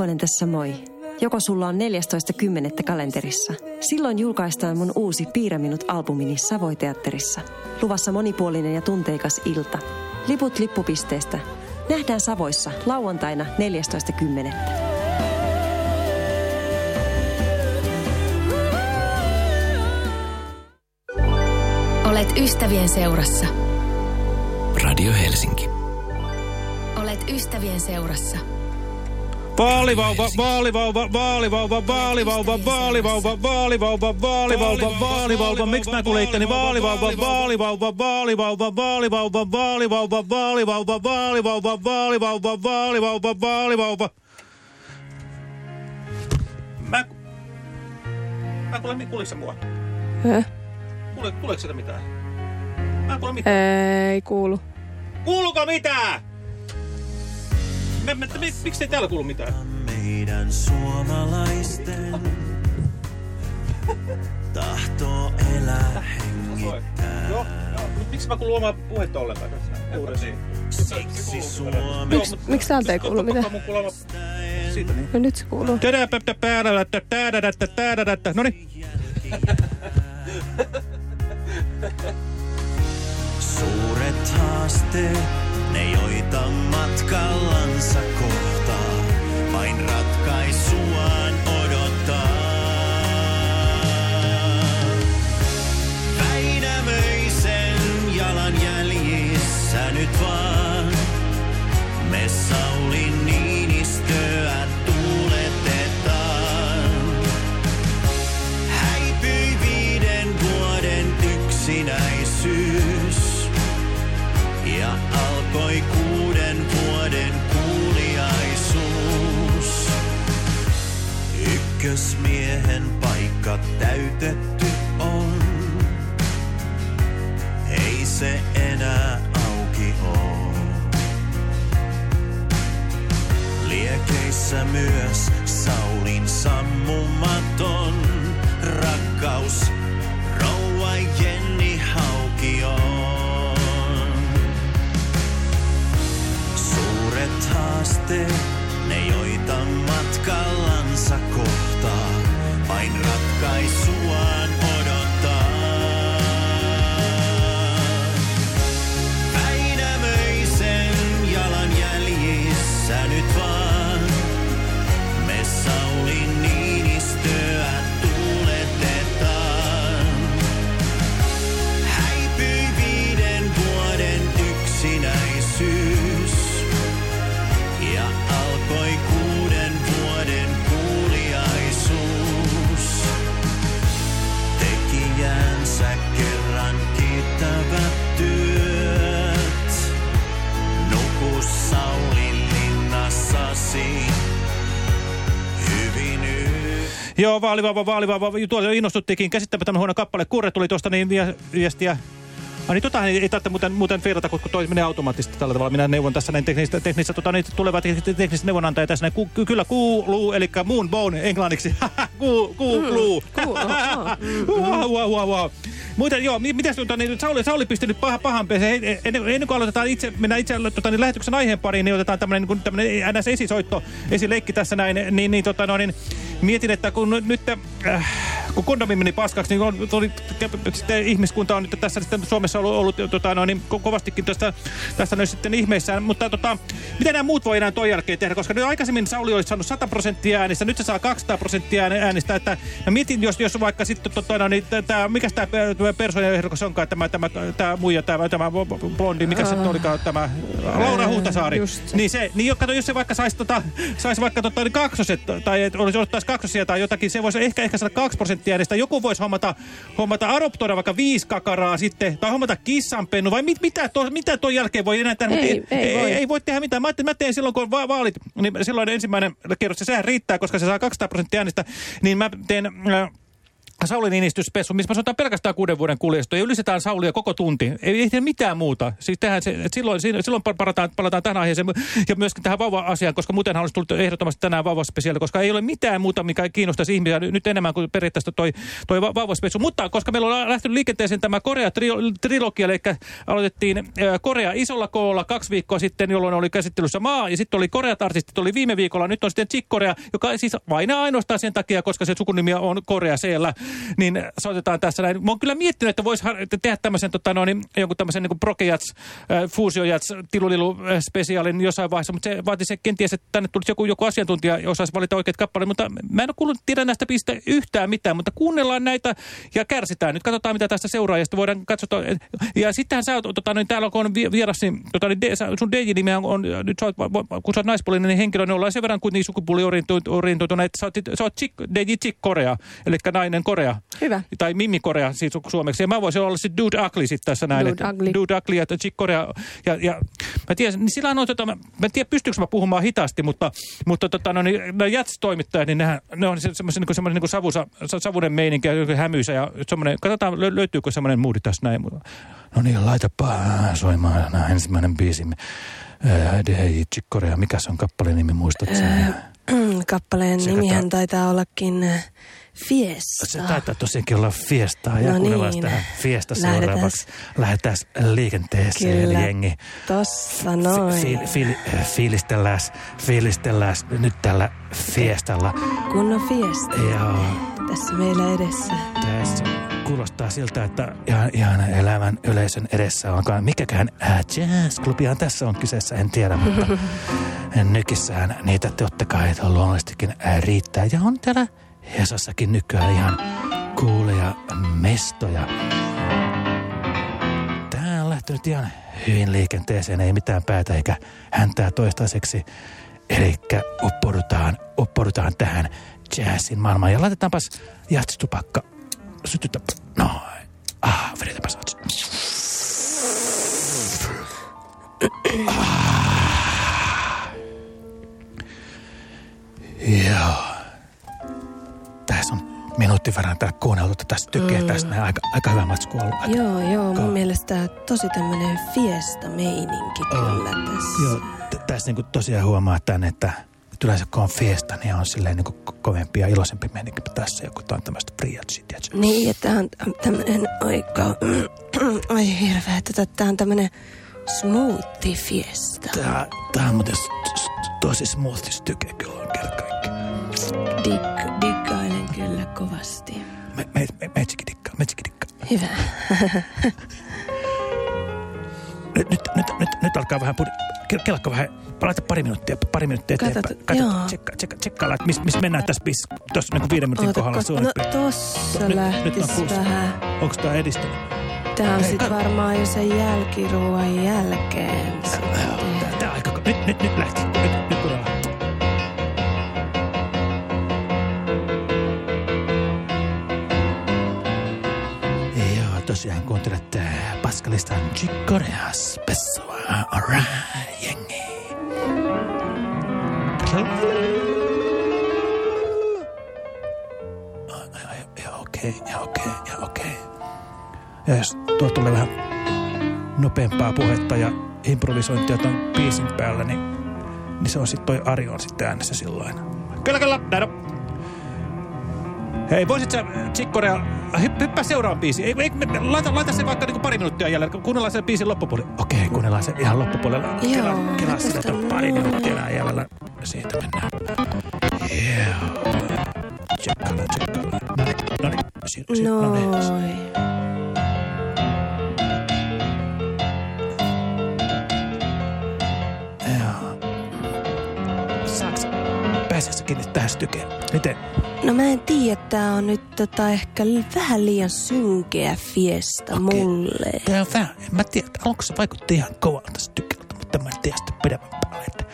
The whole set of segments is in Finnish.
Olen tässä moi. Joko sulla on 14.10. kalenterissa? Silloin julkaistaan mun uusi Piirä minut albumini Savoiteatterissa. Luvassa monipuolinen ja tunteikas ilta. Liput lippupisteestä. Nähdään Savoissa lauantaina 14.10. Olet ystävien seurassa. Radio Helsinki. Olet ystävien seurassa. Vaalivauva, vaalivauva, vaalivauva, vaalivauva, vaalivauva, vaalivauva, vaalivauva, vaalivauva. Miksi mä kuulen itteni vaalivauva, vaalivauva, vaalivauva, vaalivauva, vaalivauva, vaalivauva, vaalivauva, vaalivauva, vaalivauva, vaalivauva. Mä... Mä kuulen, kuuliko se mua? Häh? Kuule, kuuleeko sitä mitään? Mä en kuule mitään. Ei kuulu. Kuuluuko mitään? Mä, mä, mi, miksi ei täällä kuulu mitään? meidän suomalaisten tahto elää hengittää. Joo, joo. Miksi mä kuulun omaa puhetta ollenkaan tässä? Uudessa. Siksi Suomi miksi täältä ei kuulu mitään? Siitä niin. No nyt se kuuluu. No niin. suuret haasteet, ne joita matkallansa kohtaa, vain ratkaisuaan odottaa. Väinämöisen jalanjäljissä nyt vaan me Sauli Joo, vaalivauva, vaalivauva. Tuolla innostuttiinkin käsittämättömän huono kappale. Kurre tuli tuosta niin vie- viestiä. Ai niin, tota ei, ei tarvitse muuten, muuten feilata, kun toi menee automaattisesti tällä tavalla. Minä neuvon tässä näin teknistä, teknistä tota, niin tulevat tekniset neuvonantajat tässä näin. Ku, ky- kyllä kuuluu, eli moon bone englanniksi. Ku, wow, wow. Muuten, joo, mi- mitäs tota, niin, Sauli, Sauli pisti nyt paha, pahan peseen. Ennen, ennen kuin aloitetaan itse, mennään itse tota, niin, lähetyksen aiheen pariin, niin otetaan tämmöinen niin tämmönen NS esisoitto, esileikki tässä näin, niin, niin, tota, no, niin mietin, että kun nyt, äh, kun kondomi meni paskaksi, niin on, tuli, sitten ihmiskunta on nyt tässä sitten Suomessa ollut, ollut tota, no, niin, ko kovastikin tästä, tästä nyt sitten ihmeissään, mutta tota, mitä nämä muut voi enää ton jälkeen tehdä, koska nyt aikaisemmin Sauli olisi saanut 100 prosenttia äänistä, nyt se saa 200 prosenttia äänistä, että mä mietin, jos, jos vaikka sitten, tota, no, niin, tää, mikäs tämä persoonaehdokas onkaan, tämä, tämä, tämä muija, tämä, tämä blondi, mikä se nyt olikaan, tämä Laura Huhtasaari, just niin se, niin kato, jos se vaikka saisi tota, sais vaikka tota, niin kaksoset, tai olisi ottaisi kaksosia tai jotakin, se voisi ehkä, ehkä saada 2 prosenttia äänestä. Joku voisi hommata, hommata adoptoida vaikka viisi kakaraa sitten, tai hommata kissanpennu, vai mit, mitä, to, mitä tuon jälkeen voi enää tehdä? Ei, ei ei, voi. ei, voi tehdä mitään. Mä, mä teen silloin, kun on va vaalit, niin silloin ensimmäinen kerros, se sehän riittää, koska se saa 200 prosenttia äänestä, niin mä teen... Äh, Sauli Niinistys-spessu, missä sanotaan pelkästään kuuden vuoden kuljesto ja ylistetään Saulia koko tunti. Ei, tehdä mitään muuta. Siis tehdään se, silloin, silloin palataan, palataan tähän aiheeseen ja myöskin tähän vauva-asiaan, koska muuten olisi tullut ehdottomasti tänään vauvaspesiaali, koska ei ole mitään muuta, mikä kiinnostaisi ihmisiä nyt enemmän kuin periaatteessa toi, toi va- vauvaspessu. Mutta koska meillä on lähtenyt liikenteeseen tämä Korea-trilogia, eli aloitettiin Korea isolla koolla kaksi viikkoa sitten, jolloin oli käsittelyssä maa, ja sitten oli Koreat artistit, oli viime viikolla, nyt on sitten Chick Korea, joka siis vain ainoastaan sen takia, koska se sukunimi on Korea siellä, niin soitetaan tässä näin. Mä oon kyllä miettinyt, että voisi tehdä tämmöisen tota, no, niin, jonkun tämmöisen niin Prokejats, äh, Fuusiojats, Tilulilu äh, spesiaalin jossain vaiheessa, mutta se vaati se kenties, että tänne tulisi joku, joku asiantuntija ja osaisi valita oikeat kappaleet, mutta mä en ole kuullut tiedä näistä pistä yhtään mitään, mutta kuunnellaan näitä ja kärsitään. Nyt katsotaan, mitä tästä seuraa ja sitten voidaan katsoa. Ja sittenhän sä, tota, niin täällä kun on vi- vieras, niin, tota, niin sun DJ-nimi on, nyt sä oot, kun sä oot naispuolinen niin henkilö, niin ollaan sen verran kuitenkin sukupuoliorientoituneet, että sä oot, sä oot chick, DJ Chick Korea, eli nainen Korea. Hyvä. Tai Mimmi Korea siis su- suomeksi. Ja mä voisin olla sitten Dude Ugly sitten tässä näin. Dude Ugly. Dude Ugly ja Chick Korea. Ja, ja mä tiedän, niin sillä on, tota, mä, mä en tiedä pystyykö mä puhumaan hitaasti, mutta, mutta tota, no, niin, nämä jats-toimittajat, niin nehän, ne on se- semmoisen niin semmoinen niin savusa, sa- savunen meininki ja hämyisä ja semmoinen, katsotaan lö- löytyykö semmoinen moodi tässä näin. No niin, laitapa soimaan nämä ensimmäinen biisi. Äh, Hei, Chick Korea, mikä se on kappaleen nimi, muistatko sen? Kappaleen Se nimihän taitaa ollakin äh, Fiesta. Se taitaa tosiaankin olla fiestaa ja No kuunnellaan niin. tähän fiesta seuraavaksi. Lähdetään liikenteeseen, Kyllä. jengi. Tossa noin. Fi, fi, fi, fiilistellään, fiilistellään nyt tällä fiestalla. Kunnon Fiesta. Joo, Tässä meillä edessä. tässä kuulostaa siltä, että ihan, ihan elävän yleisön edessä onkaan. Mikäkään äh, jazzklubihan tässä on kyseessä, en tiedä, mutta nykissään niitä totta kai luonnollisestikin äh, riittää. Ja on täällä Hesassakin nykyään ihan kuuleja mestoja. Tää on lähtenyt ihan hyvin liikenteeseen, ei mitään päätä eikä häntää toistaiseksi. Eli uppoudutaan, uppoudutaan tähän jazzin maailmaan. Ja laitetaanpas jatstupakka. Sytytä. Noin. Ah, vedetäänpäs. Ah. Joo. Minuutti verran täällä kuunneltu. Tässä tykkää mm. tästä. Aika, aika hyvä matsku ollut. Aika- Joo, joo. Mun mielestä tosi tämmönen Fiesta-meininki kyllä tässä. Joo, tässä niinku tosiaan huomaa tämän, että yleensä kun on fiesta, niin on silleen niinku ko- kovempi ja iloisempi meininki tässä, joku on tämmöistä free jazzy, tiedätkö? Niin, että tää on tämmönen aika... Ai hirveä, että tää on tämmönen smoothie fiesta. Tää, tää on muuten tosi smoothis tyke kyllä on kerta kaikki. Dig. Me, me, me, metsikin dikkaa, metsikin dikkaa. Hyvä. Nyt, nyt, nyt, nyt, nyt alkaa vähän pudi... ke- Kelkka vähän, laita pari minuuttia, pari minuuttia Katot, eteenpäin. joo. tsekka, tsekka, tsekkailla, että missä mis mennään tässä biisissä. Tuossa niinku viiden minuutin kohdalla no suurin piirtein. tossa Nyt- nyt lähtis on kuusi. vähän. Onks tää edistynyt? Tää on Hei, sit kat- varmaan jo sen jälkiruoan jälkeen sitten. tää, tää aika... Nyt, nyt, nyt lähti. Nyt, Tosiaan kuuntelet äh, Paskalistan Chikoreas Pessoa. Alright, jengi. Joo, okei, okei, okei. Ja jos tuo tulee vähän nopeampaa puhetta ja improvisointia ton biisin päällä, niin, niin se on sitten toi Ari on sitten äänessä silloin. Kyllä, kyllä, näin on. Hei, voisit sä, Chikkorea, hypp, hyppää seuraavan biisiin. Ei, ei, me- laita, laita se vaikka niinku pari minuuttia jäljellä. Kuunnellaan sen biisin loppupuoli. Okei, kuunnellaan se ihan loppupuolella. Joo, Kela, kela että on pari minuuttia jäljellä. Siitä mennään. Joo. Tsekkailla, tsekkailla. No niin, no niin. Si- si- no niin. Joo. Kiinni tähän stykeen? Miten? No mä en tiedä, tää on nyt tota ehkä vähän liian synkeä fiesta Okei. mulle. Tää on vähän, en mä tiedä, että aluksi se vaikutti ihan kovalta stykeltä, mutta mä en tiedä sitten pidemmän päälle. Että,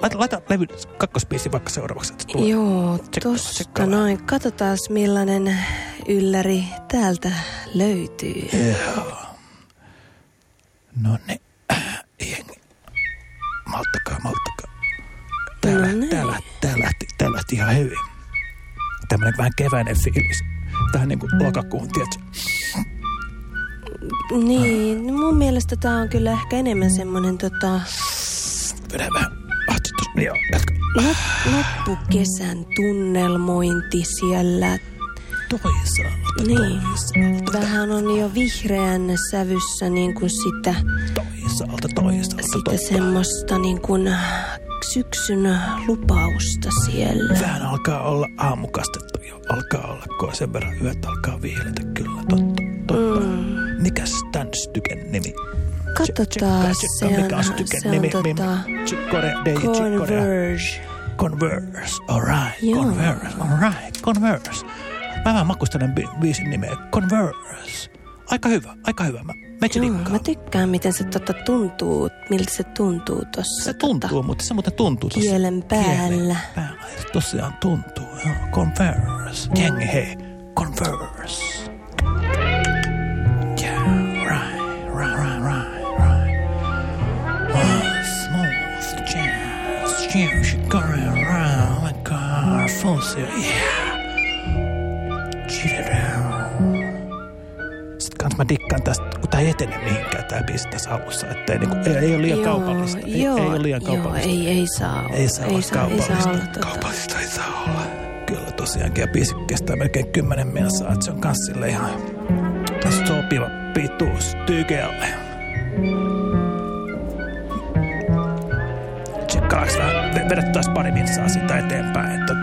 laita, laita levy kakkosbiisi vaikka seuraavaksi. Että tulee. Joo, tosta noin. Katsotaan millainen ylläri täältä löytyy. Joo. No niin, jengi. Malttakaa, malttakaa. Tää, No niin. tää, lähti, tää, lähti, tää lähti ihan hyvin. Tämmönen vähän keväinen fiilis. tähän niin kuin lokakuun, tiedätkö? Niin, mun mielestä tää on kyllä ehkä enemmän semmonen tota, Vedä vähän ahtistus. Joo, jatka. lop- loppukesän tunnelmointi siellä. Toisaalta, Niin, toisaalta, vähän on jo vihreän sävyssä niin kuin sitä, toisaalta, toisaalta. sitä toisaalta. semmoista niin kuin syksyn lupausta siellä. Vähän alkaa olla aamukastetta jo. Alkaa olla, kun sen verran yöt alkaa viiletä. Kyllä, totta, totta. Mm. Mikäs tän styken nimi? Katsotaan, se on, mikä on styken se on nimi? tota. Converge. Converse, alright, Joo. Converse, alright, Converse. Mä vähän makustelen bi- biisin nimeä, Converse. Aika hyvä, aika hyvä. Mä, mä Joo, mä tykkään, miten se tota tuntuu, miltä se tuntuu tossa. Se tuntuu, mutta se muuten tuntuu tossa. Kielen päällä. Kielen päällä. Se tosiaan tuntuu. Joo, Converse. Jengi, hei. Converse. Yeah, right, right, right, right, right. Oh, smooth jazz. Going around like a fossil. Yeah. It down. Sitten kans mä dikkaan tästä, kun tää ei etene mihinkään tää biisi tässä alussa. Että ei, niinku, ei, ei ole liian Joo, kaupallista. Ei, joo, ei ole liian joo, kaupallista. ei, ei saa olla. Ei saa olla ei saa, ei kaupallista. saa olla tota. Kaupallista ei saa olla. Kyllä tosiaankin. Ja biisi kestää melkein kymmenen minuuttia, että se on kans sille ihan sopiva pituus tykealle. Tsekkaaks vähän, ve- vedät taas pari minsaa sitä eteenpäin. Että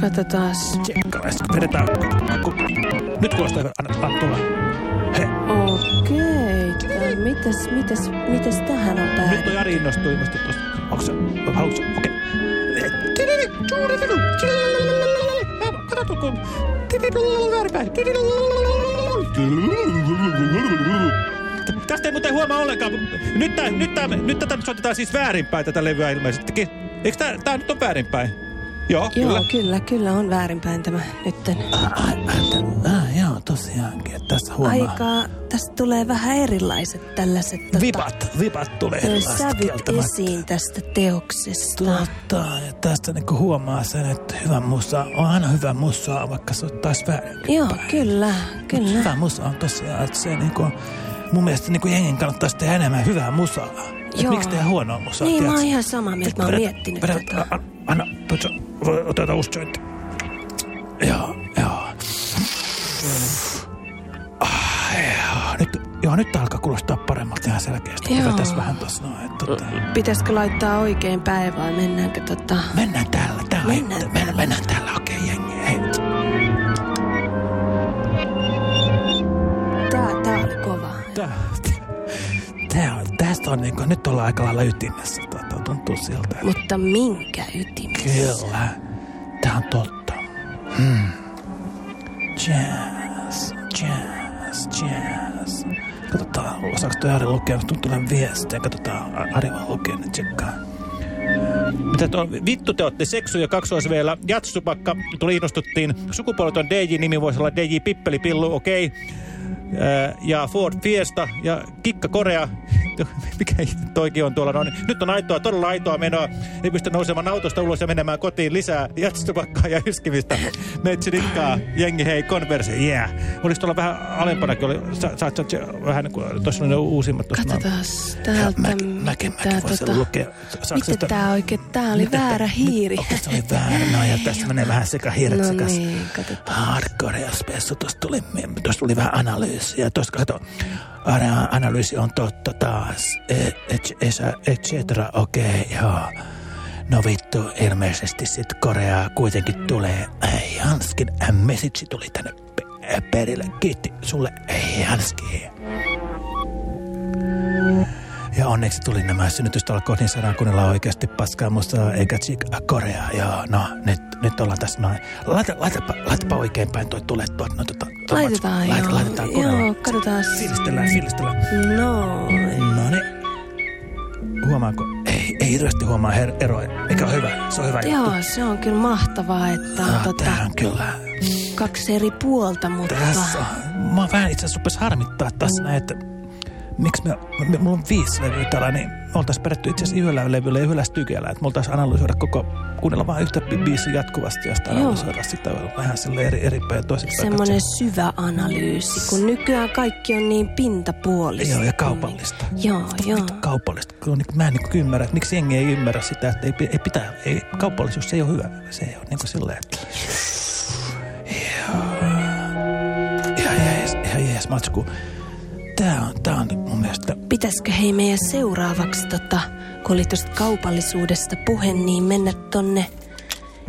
Katsotaan. tsekkaa, sitten vedetään. ku- ku- Nyt kuulostaa anna, anna tulla. He, Okei. tää- Mitäs, mitäs, mitäs tähän on nyt päädytty? on Jari innostui ilmeisesti tuosta. Onko se, haluatko se, okei. Tästä ei muuten huomaa ollenkaan. Nyt, tää, nyt, tää, nyt tätä nyt soitetaan siis väärinpäin tätä levyä ilmeisesti. Eikö tää, tää nyt on väärinpäin? Joo, Joo, kyllä. kyllä, kyllä on väärinpäin tämä nytten. Ah, joo, tosiaankin. Että tässä huomaa. Aika, tästä tulee vähän erilaiset tällaiset tota, Vipat, vipat tulee erilaiset sävyt esiin tästä teoksesta. Totta, ja tästä niinku huomaa sen, että hyvä musa on aina hyvä musa, vaikka se ottaisi väärin. Joo, kyllä, kyllä. Hyvä musa on tosiaan, että se niinku, mun mielestä niinku jengin kannattaisi tehdä enemmän hyvää musaa. Et Joo. miksi tehdä huonoa musaa, Niin, mä oon tiedätkö? ihan samaa mieltä. Mä oon miettinyt vedä- tota. Anna, tuossa, voi- otetaan uusi jointi. Joo, joo, nyt alkaa kuulostaa paremmalta ihan selkeästi. Joo. Tässä vähän tossa noin. että Tota, Pitäisikö laittaa oikein päin vai mennäänkö tota... mennään täällä, täällä. Mennään Mennään, täällä. mennään, täällä, okei okay, jengi. Hei. Tää, tää oli kova. Tää, tää on, tästä on niinku, nyt ollaan aika lailla ytimessä. Tota, tuntuu siltä. Mutta minkä ytimessä? Kyllä. Tää on totta. Hmm. Jazz, jazz. Osaako toi Ari lukea, jos tulee viestiä. Katsotaan, Ari voi lukea, niin tsekkaa. Mitä tuo, vittu te olette seksu ja kaksoisveellä. Jatsupakka, tuli innostuttiin. Sukupuoleton DJ-nimi voisi olla DJ Pippeli Pillu, okei. Okay. Ja Ford Fiesta ja Kikka Korea. Mikä toikin on tuolla? No, niin nyt on aitoa, todella aitoa menoa. Ei pysty nousemaan autosta ulos ja menemään kotiin lisää jatsupakkaa ja yskimistä. Metsi dikkaa, jengi hei, konverse, yeah. Olisi tuolla vähän alempanakin, oli, sä, sä, sä, vähän niin kuin, tuossa on ne uusimmat. tuossa noin. Katsotaan täältä. Mäkin, mäkin, tää tota- lukea. Miten tää oikein? Tää oli Miten väärä hiiri. Okei, se oli väärä. No ja tässä menee vähän sekä hiiret No sekas. niin, katsotaan. Hardcore ja spessu. Tuosta tuli, tuli vähän analyysiä. Tuosta kato, analyysi on totta taas. Et, et, et cetera, okei, okay, joo. No vittu, ilmeisesti sit Korea kuitenkin tulee. Ei Hanskin message tuli tänne pe- perille. Kiitti sulle, ei Hanski. Ja onneksi tuli nämä synnytystalkoot, niin saadaan kuunnella oikeasti paskaa musta eikä chick Korea. Joo, no nyt, nyt ollaan tässä noin. Laita, laitapa, laitapa oikein päin toi tulee tuot. No, tota, tuo Laitetaan, Laita, joo. Laitetaan kuunnella. Joo, katsotaan. Fiilistellään, fiilistellään. Noin. No niin. Huomaanko? Ei, ei hirveästi huomaa her- eroa, mikä on hyvä. Se on hyvä juttu. Joo, se on kyllä mahtavaa, että on Ah, tota, Tää on kyllä. kaksi eri puolta, mutta... Tässä on. Mä vähän itse asiassa harmittaa tässä näin, että miksi me, me, mulla on viisi levyä täällä, niin me oltaisiin perätty itse asiassa yhdellä levyllä ja yhdellä stykeellä, että me oltaisiin analysoida koko, kuunnella vaan yhtä bi- biisiä jatkuvasti ja Joo. analysoida sitä vähän sille eri, eri päin ja toisinpäin. Semmoinen syvä analyysi, kun nykyään kaikki on niin pintapuolista. Joo, ja kaupallista. Joo, Vittu, joo. Kaupallista. Kun on niin, mä en niin ymmärrä, että miksi jengi ei ymmärrä sitä, että ei, ei pitää, ei, kaupallisuus se ei ole hyvä. Se ei ole niin kuin silleen, että... Joo. Ihan jees, ihan jees matsku. Tää on, tää on mun mielestä... Pitäisikö hei meidän seuraavaksi, tota, kun oli kaupallisuudesta puhe, niin mennä tonne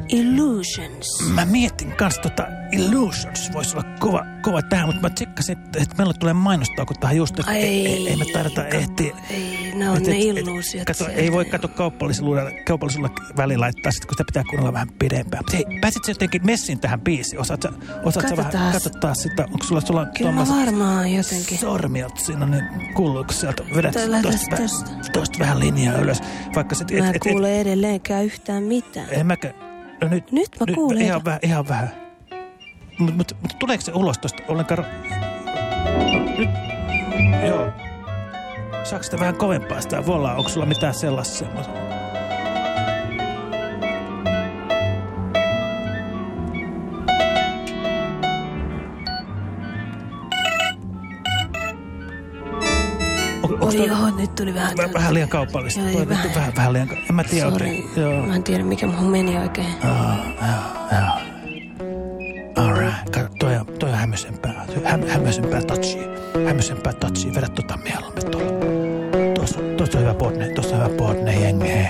Illusions. Mä mietin kans tota Illusions voisi olla kova, kova tähän, mutta mä tsekkasin, että, että meillä tulee mainostauko tähän just, että ei, ei, ei me taideta kato, ehtiä. Ei, ne on Et- ne et- et- illuusiot. Kato, ei voi katsoa kaupallisuudella, kaupallisuudella väliin laittaa, sit, kun sitä pitää kuunnella vähän pidempään. Mutta hei, pääsit sä jotenkin messin tähän biisiin? Osaat sä, osaat sä vähän Katsotaan. sitä? Onko sulla, sulla Kyllä varmaan jotenkin. sormiot siinä, niin kuuluuko sieltä? Vedät tosta, tästä. tosta vähän linjaa ylös. Vaikka sit, Mä en kuule edelleenkään yhtään mitään. En mäkään. No nyt, Nyt mä kuulen. Ihan vähän, ihan vähän. Mutta mut, mut, tuleeko se ulos tosta ollenkaan? Nyt, joo. Saako sitä vähän kovempaa sitä volaa? Onko sulla mitään sellaista semmoista? Oli toi- joo, nyt tuli vähän... Väh- Vähän liian kaupallista. Joo, Toi vähän. vähän, vähän, vähän liian... En mä tiedä Sorry. oikein. Joo. Mä en tiedä, mikä mun meni oikein. All right. Kato, toi on, toi on hämöisempää. Hä, hämöisempää touchia. Hämöisempää touchia. Vedä tota mieluummin tuolla. Tuossa, tuossa on hyvä podne. Tuossa on hyvä podne jengi. Hei.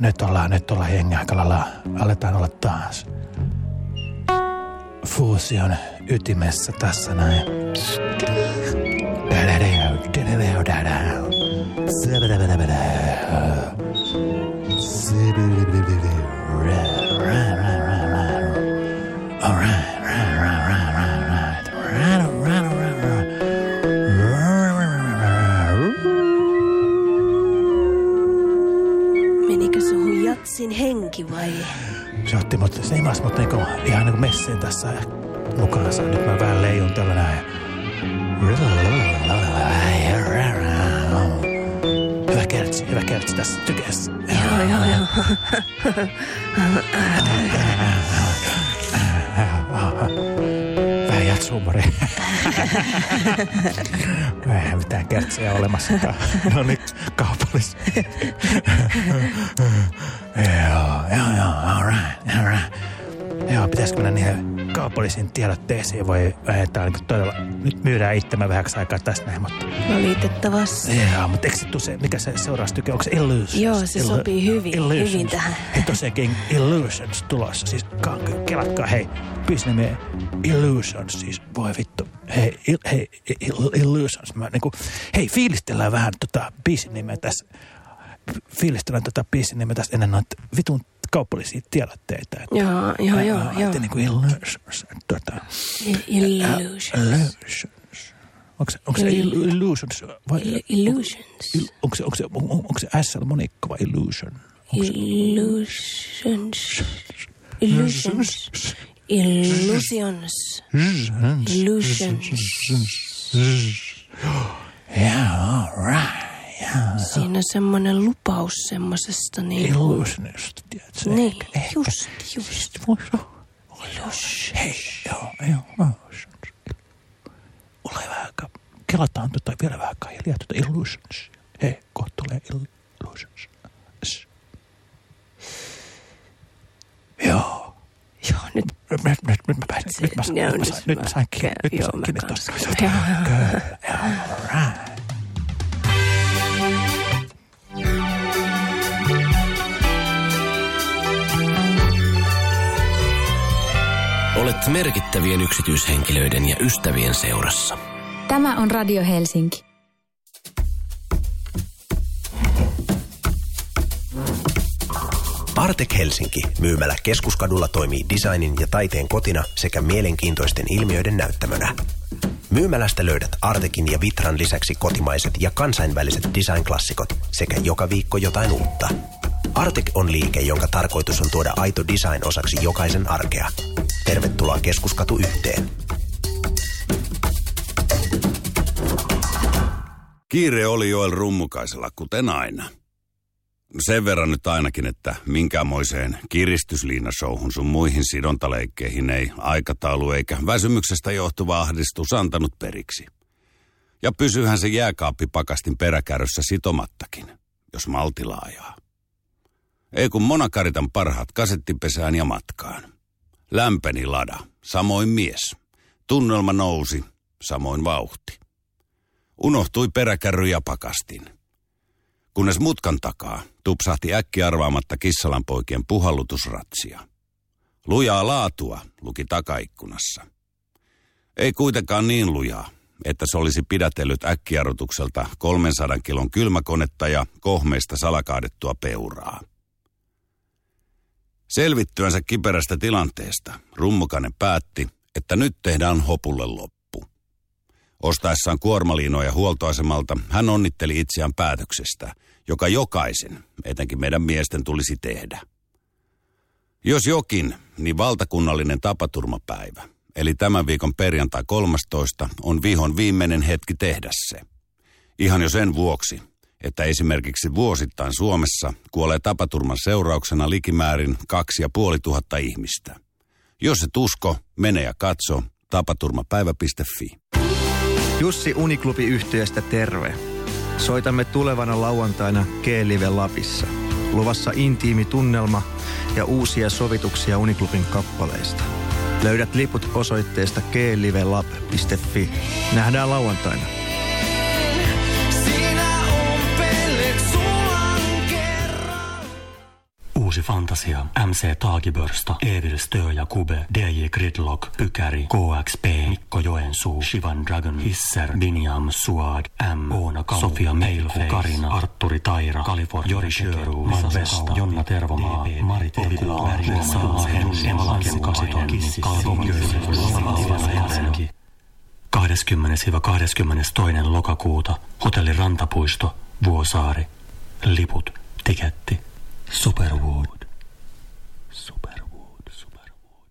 Nyt ollaan, nyt ollaan jengi aika lailla. Aletaan olla taas fuusion ytimessä tässä näin. Menikö suhun jatsin henki vai? Se otti mut, se imas mut niinku, ihan niinku messiin tässä mukaansa. Nyt mä vähän leijun tällä näin. Kertsi tässä tykeessä. Joo, joo, joo. Vähän jatsuumoria. Ei mitään kertsiä olemassakaan. No niin, kaupallisia. joo, joo, joo, all right, all right. Joo, pitäisikö mennä niihin kaupallisiin tiedotteisiin? Voi vähentää niin todella, nyt myydään itsemme vähäksi aikaa tästä näin, mutta... Valitettavasti. Joo, mutta eikö se mikä se seuraava stykke, onko se Illusions? Joo, se sopii hyvin, Illusions. hyvin tähän. Hei, tosiaankin Illusions tulossa, siis ka- kelatkaa, hei, biisnimi Illusions, siis voi vittu. Hei, il, hei, il, Illusions, mä niinku, hei, fiilistellään vähän tota biisin nimeä tässä, fiilistellään tota biisin nimeä tässä ennen noita vitun kaupallisia tiedotteita. että- Joo, joo, joo, Ää, joo. että niinku Illusions, tota, Illusions. Illusions. Onko se, onko se il- Illusions vai? Il- Illusions. Il, onko, se, onko, se, on, onko se SL monikko vai Illusion? Illusions. Illusions. Illusions. Illusions. Yeah, all right. Yeah. Siinä semmoinen lupaus semmosesta niin. Illusionista, tiedätkö? Niin, Ehkä- ehkä- just, just. Voisi olla. Hei, joo, joo. Illusions. Ole vähän. Kelataan tota vielä vähän aikaa hiljaa tota Illusions. Hei, kohta tulee Illusions. S. Joo. Joo, nyt Nyt, nyt, nyt, nyt mä pääsin. Nyt mä, Joo, nyt mä, nyt sain, nyt mä mä- sain kiinni. Nyt mä joo, sain mä kiinni kans. tosta. Joo, joo. Kyllä, all right. Olet merkittävien yksityishenkilöiden ja ystävien seurassa. Tämä on Radio Helsinki. Artek Helsinki myymällä keskuskadulla toimii designin ja taiteen kotina sekä mielenkiintoisten ilmiöiden näyttämönä. Myymälästä löydät Artekin ja Vitran lisäksi kotimaiset ja kansainväliset design-klassikot sekä joka viikko jotain uutta. Artek on liike, jonka tarkoitus on tuoda aito design osaksi jokaisen arkea. Tervetuloa Keskuskatu yhteen. Kiire oli Joel Rummukaisella, kuten aina. Sen verran nyt ainakin, että minkämoiseen kiristysliinashouhun sun muihin sidontaleikkeihin ei aikataulu eikä väsymyksestä johtuva ahdistus antanut periksi. Ja pysyhän se jääkaappipakastin peräkärryssä sitomattakin, jos maltilla ajaa. Ei kun monakaritan parhaat kasettipesään ja matkaan. Lämpeni lada, samoin mies. Tunnelma nousi, samoin vauhti. Unohtui peräkärry ja pakastin. Kunnes mutkan takaa tupsahti äkki arvaamatta kissalan poikien puhallutusratsia. Lujaa laatua luki takaikkunassa. Ei kuitenkaan niin lujaa, että se olisi pidätellyt äkkiarvotukselta 300 kilon kylmäkonetta ja kohmeista salakaadettua peuraa. Selvittyänsä kiperästä tilanteesta, Rummukainen päätti, että nyt tehdään hopulle loppu. Ostaessaan kuormaliinoja huoltoasemalta hän onnitteli itseään päätöksestä, joka jokaisen, etenkin meidän miesten, tulisi tehdä. Jos jokin, niin valtakunnallinen tapaturmapäivä, eli tämän viikon perjantai 13, on vihon viimeinen hetki tehdä se. Ihan jo sen vuoksi, että esimerkiksi vuosittain Suomessa kuolee tapaturman seurauksena likimäärin kaksi ja puoli tuhatta ihmistä. Jos et usko, mene ja katso tapaturmapäivä.fi. Jussi Uniklubi yhtiöstä terve. Soitamme tulevana lauantaina G-Live Lapissa. Luvassa intiimi tunnelma ja uusia sovituksia Uniklubin kappaleista. Löydät liput osoitteesta glivelab.fi. Nähdään lauantaina. Uusi fantasia. MC Taagibörsta, Evil Stö ja Kube, DJ Gridlock, Pykäri, KXP, Mikko Joensuu, Shivan Dragon, Hisser, Biniam, Suad, M, Oona Kau, Sofia Meilfu, Karina, Arturi Taira, California, Jori Sjöru, Manvesta, Jonna Tervomaa, Marit Evila, Märille Saahen, Emalaken Kasiton, Kissi, Kalvon, Helsinki. 20-22. lokakuuta, hotelli Rantapuisto, Vuosaari. Liput, tiketti. Superwood. Superwood. Superwood.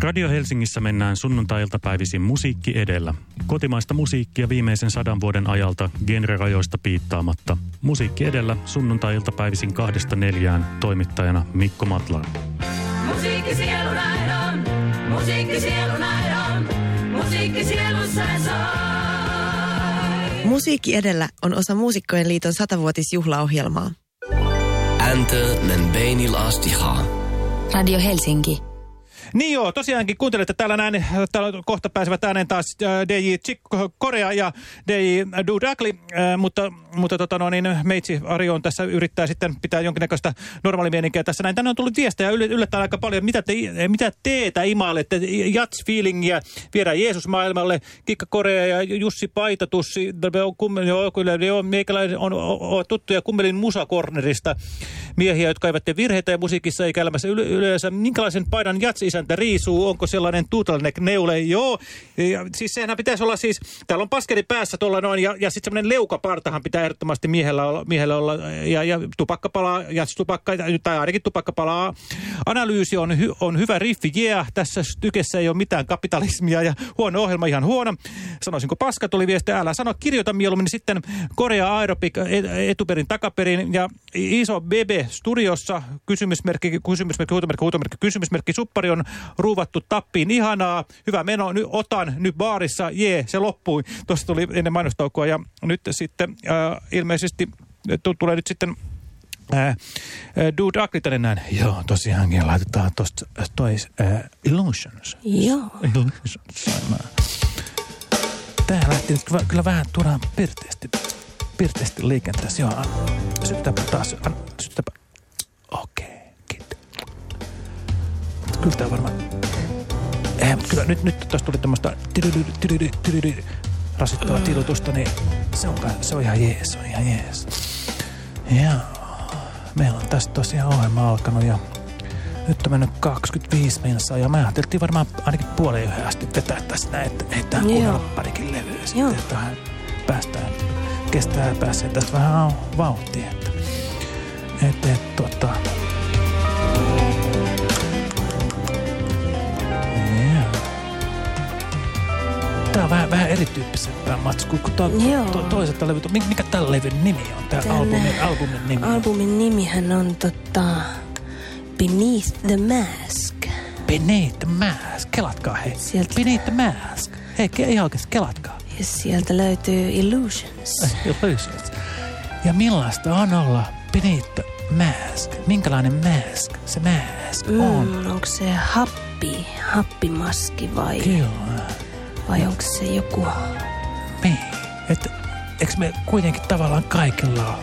Radio Helsingissä mennään sunnuntai-iltapäivisin musiikki edellä. Kotimaista musiikkia viimeisen sadan vuoden ajalta genrerajoista piittaamatta. Musiikki edellä sunnuntai-iltapäivisin kahdesta neljään toimittajana Mikko Matlar. Musiikki sielu näin on, musiikki sielu näin on, musiikki sielussa Musiikki edellä on osa Muusikkojen liiton satavuotisjuhlaohjelmaa. Enter men beinil astiha. Radio Helsinki. Niin joo, tosiaankin kuuntelette täällä näin, täällä kohta pääsevät ääneen taas äh, DJ Chick Korea ja DJ Dudakli, äh, mutta, mutta tota no, niin, Meitsi Ari on tässä yrittää sitten pitää jonkinnäköistä normaalimieninkiä tässä näin. Tänne on tullut viestejä yllättäen aika paljon, mitä, te, mitä teetä imailette, jats-feelingiä, viedään Jeesus maailmalle, Kikka Korea ja Jussi Paitatussi, joo, kyllä meikäläinen on, on, on tuttuja kummelin musakornerista miehiä, jotka eivät tee virheitä ja musiikissa eikä elämässä yleensä. Minkälaisen paidan jats isäntä riisuu, onko sellainen tuutalnek neule? Joo, ja, siis sehän pitäisi olla siis, täällä on paskeri päässä tuolla noin, ja, ja sitten semmoinen leukapartahan pitää ehdottomasti miehellä olla, miehellä olla ja, ja tupakkapala, ja tupakka, tai ainakin tupakkapalaa. Analyysi on, hy, on hyvä riffi, yeah, tässä tykessä ei ole mitään kapitalismia, ja huono ohjelma ihan huono. Sanoisinko paska tuli viesti, älä sano, kirjoita mieluummin sitten Korea Aerobic etuperin takaperin, ja iso bebe studiossa, kysymysmerkki, kysymysmerkki, huutomerkki, huutomerkki, kysymysmerkki, suppari on ruuvattu tappiin. Ihanaa, hyvä meno, nyt otan, nyt baarissa, jee, se loppui. Tuossa tuli ennen mainostaukoa ja nyt sitten äh, ilmeisesti tulee nyt sitten Äh, Dude Akli tänne näin. Joo, tosiaankin laitetaan tuosta toi äh, Illusions. Joo. Illusions. Tää lähti nyt kyllä, kyllä vähän turhaan pirteesti, pirteesti liikenteessä. Joo, syttäpä taas, syttäpä. Okei, okay. Kyllä tää varmaan... Eh, mutta kyllä nyt, nyt tuossa tuli tämmöistä rasittavaa tilutusta, niin se on, se on ihan jees, se on ihan jees. Joo. Meillä on tästä tosiaan ohjelma alkanut ja nyt on mennyt 25 minsaa ja me ajateltiin varmaan ainakin puolen yhden asti vetää tässä näin, että ei tähän kuunnella parikin levyä sitten, että vähän päästään, kestää ja pääsee tästä vähän vauhtia, että, että, että tota, Tää on vähän, vähän erityyppisempää matskua kuin to, to, toiselta levyltä. Mikä, tämän levyn nimi on? Tämä albumin, albumin nimi. on? Albumin nimihän on tota... Beneath the Mask. Beneath the Mask. Kelatkaa hei. Sieltä- Beneath the Mask. Hei, ke, ihan oikeasti kelatkaa. Ja sieltä löytyy Illusions. Illusions. Ja millaista on olla Beneath the Mask? Minkälainen mask se mask on? Mm, onko se happi, happimaski vai, Kyllä. Vai onko se joku... Niin. Että eikö me kuitenkin tavallaan kaikilla,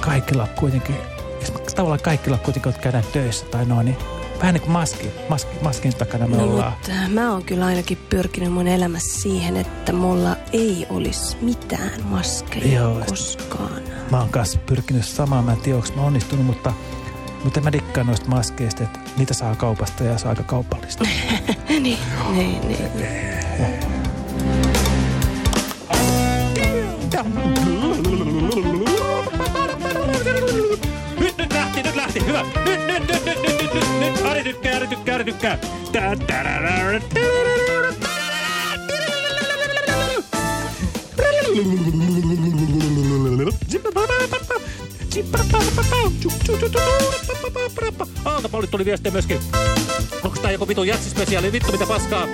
kaikilla kuitenkin, eikö me tavallaan kaikilla kuitenkin, jotka käydään töissä tai noin, niin vähän niin kuin maski, maski, maskin takana me No, ollaan. mutta mä oon kyllä ainakin pyrkinyt mun elämässä siihen, että mulla ei olisi mitään maskeja Joo. koskaan. Mä oon kanssa pyrkinyt samaan, mä en tiedä, onko mä onnistunut, mutta, mutta mä dikkaan noista maskeista, että niitä saa kaupasta ja on aika kaupallista. niin, niin, niin. Nyt, nyt lähti, nyt lähti, hyvä. Nyt, nyt, nyt, nyt, nyt, nyt, nyt, nyt. Ari tykkää, Ari tykkää, Ari tykkää. Tää, tuli viestiä myöskin. Onko tää joku vitun jatsispesiaali? Vittu mitä paskaa.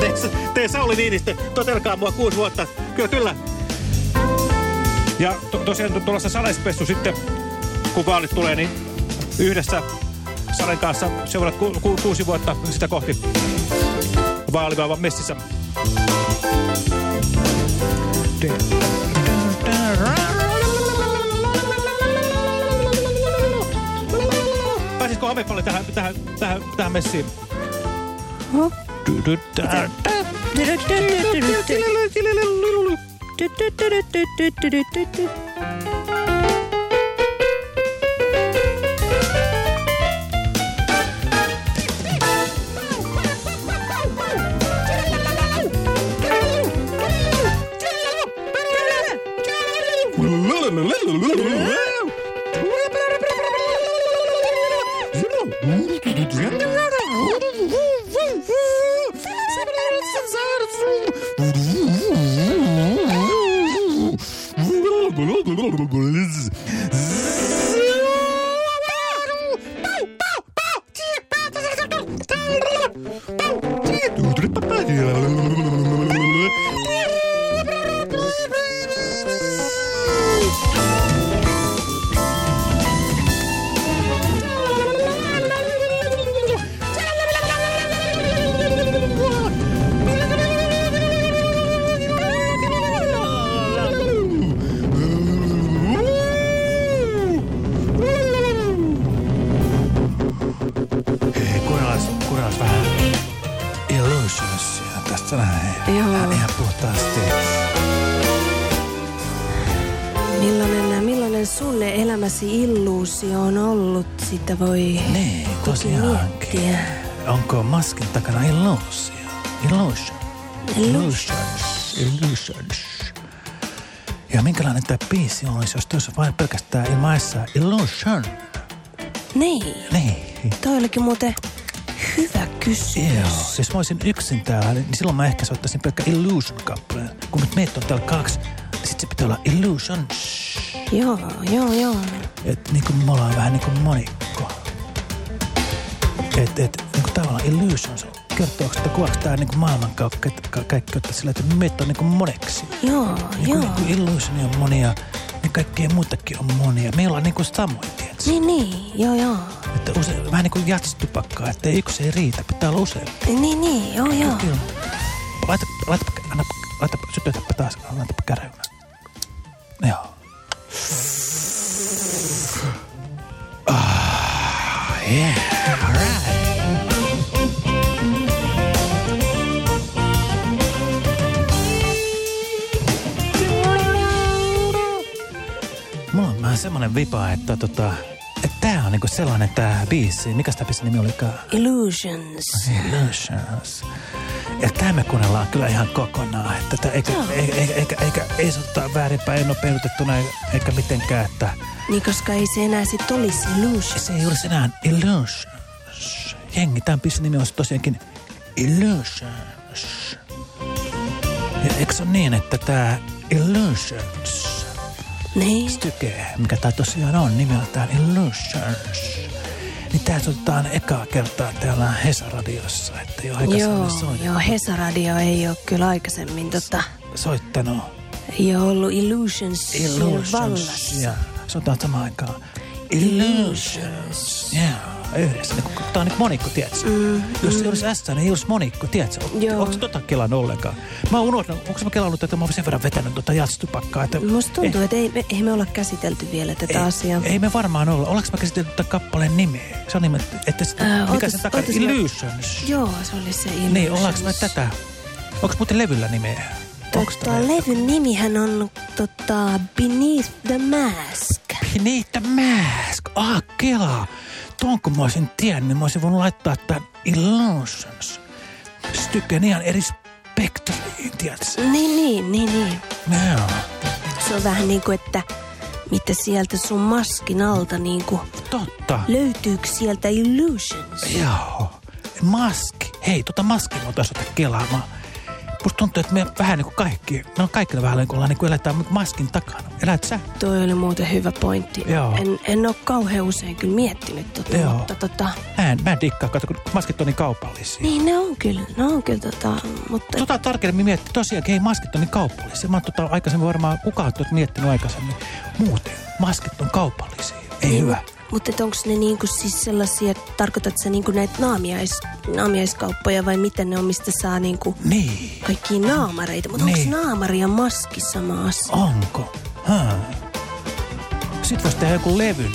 Tee, tee Sauli Niinistö, totelkaa mua kuusi vuotta. Kyllä, kyllä. Ja to, tosiaan tuollaisessa salespessu sitten, kun vaalit tulee, niin yhdessä Salen kanssa seuraat ku, ku, kuusi vuotta sitä kohti vaalivaavan messissä. Pääsisikö Amepalle tähän, tähän, tähän, tähän messiin? Hei, Lily, blah, blah. Miettiä. Onko maskin takana illuusio? Illusion. Illusions. Illusions. Ja minkälainen tämä biisi olisi, jos tuossa vain pelkästään ilmaissa Illusion? Niin, Niin. toi olikin muuten hyvä kysymys. Joo, jos mä olisin yksin täällä, niin silloin mä ehkä soittaisin pelkkä Illusion-kappaleen. Kun nyt meitä on täällä kaksi, niin sit se pitää olla Illusion. Joo, joo, joo. Et niin kuin me ollaan vähän niin kuin monikko. Et, et niin kuin tavallaan Illusion, se kertoo, että kuvaako tää niin kuin maailmankaikkeutta sillä, että meitä on niin kuin moneksi. Joo, Niin joo. kuin, niin kuin Illusion on monia, niin kaikkien muitakin on monia. Me ollaan niin kuin samoin, tiedätkö? Niin, niin, joo, joo. Että use, vähän niin kuin jatsitupakkaa, että yksi ei riitä, pitää olla useampi. Niin, niin, joo, joo. Kyllä. Laita, laita, anna, laita, sytytäpä taas, laitapa käreynä. Joo. Semmonen vipa, että tota, että tää on niinku sellainen tää biisi. Mikä tää biisin nimi olikaan? Illusions. Illusions. Ja tämä me kuunnellaan kyllä ihan kokonaan. Että tää, eikä, eikä, eikä, eikä, eikä, ei se ottaa väärinpäin nopeutettuna eikä mitenkään, että Niin, koska ei se enää sit olisi illusions. se ei olisi enää Illusions. Jengi, tämän biisin nimi olisi tosiaankin Illusions. Ja eikö se ole niin, että tämä Illusions Niin. styke, mikä tämä tosiaan on nimeltään Illusions, niin tämä otetaan ekaa kertaa täällä Hesa-radiossa, että jo aikaisemmin Joo, joo, Hesa-radio ei ole kyllä aikaisemmin tota, soittanut ei ole ollut Illusions, Illusions. vallassa. Ja soitetaan samaan aikaan. Illusions. Joo, yhdessä. Niin, kun Tää on niin monikko, tiedätkö? Mm, Jos mm. se olisi S, niin ei olisi monikko, tiedätkö? Joo. Onko se tota kelannut ollenkaan? Mä oon unohtanut, onko mä kelannut, että mä oon sen verran vetänyt tota jatstupakkaa, että... Musta tuntuu, että ei, me, ei me olla käsitelty vielä tätä asiaa. Ei me varmaan olla. Ollaanko mä käsitelty tätä kappaleen nimeä? Se on nimeltä, että sitä, Ää, mikä ootas- sen takana? ootas mä- Illusions. Joo, se oli se Illusions. Niin, ollaanko me tätä? Onko muuten levyllä nimeä? Onko Tota, levyn nimihän on tota, Beneath the Mask. Beneath the Mask. Ah, kelaa. Tuon kun mä olisin tiennyt, niin mä olisin voinut laittaa tämän Illusions. Stykkeen ihan eri spektriin, tiedätkö? Niin, niin, niin, niin. Joo. Se on vähän niin kuin, että mitä sieltä sun maskin alta niin kuin... Totta. Löytyykö sieltä Illusions? Joo. Maski. Hei, tota maskia voitaisiin ottaa kelaamaan. Musta tuntuu, että me vähän niin kuin kaikki, me on kaikki vähän niin kuin, ollaan niin kuin eletään maskin takana. Elät sä? Toi oli muuten hyvä pointti. Joo. En, en ole kauhean usein kyllä miettinyt tota, Joo. mutta tota... Mä en, mä en dikkaa, kato, kun maskit on niin kaupallisia. Niin ne on kyllä, ne on kyllä tota, mutta... Tota tarkemmin miettiä, tosiaankin ei maskit on niin kaupallisia. Mä oon tota aikaisemmin varmaan, kukaan on miettinyt aikaisemmin. Muuten, maskit on kaupallisia. Ei Niin, hyvä. Mutta onko ne niinku siis sellaisia, tarkoitat sä niinku näitä naamiais, naamiaiskauppoja vai miten ne on, mistä saa niinku niin. kaikkia naamareita? Mutta Niin. onko naamari ja maski sama asia? Onko? Haa. Sitten voisi tehdä joku levyn.